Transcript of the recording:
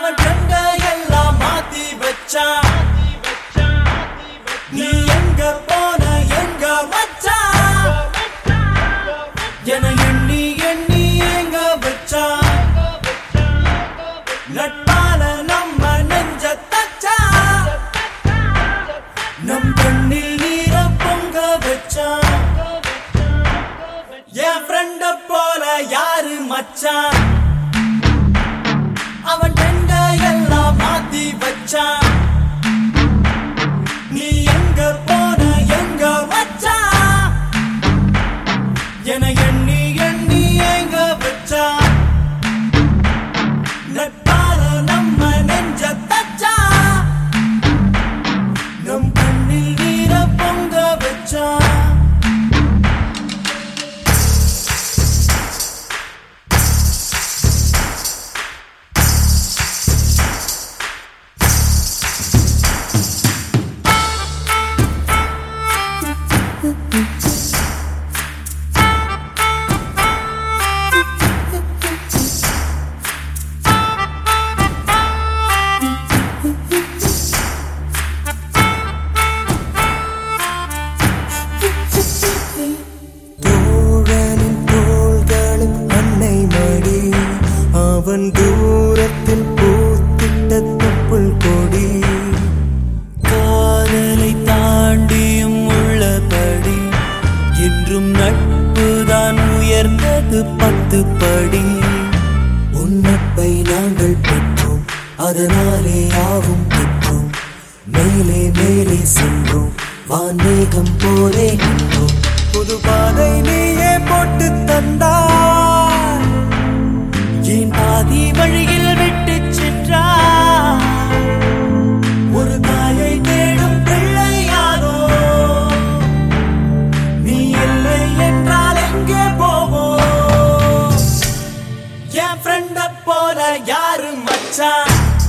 அவன் கண்ட எல்லாம் மாத்தி வச்சான் நீ எங்க போன எங்க வச்சான் என எண்ணி எண்ணி எங்க வச்சான் நட்பால நம்ம நெஞ்ச தச்சான் நம் கண்ணில் நீர பொங்க வச்சான் என் ஃப்ரெண்ட போல யாரு மச்சான்? time. உன்னப்பை நாங்கள் பெற்றோம். அதனாலே யாவும் பெற்றோம். மேலே மேலே சென்றோம். வான்மேகம் போலே நின்றோம். புது பாதை நீயே போட்டு தந்தா யாரு மச்சான்?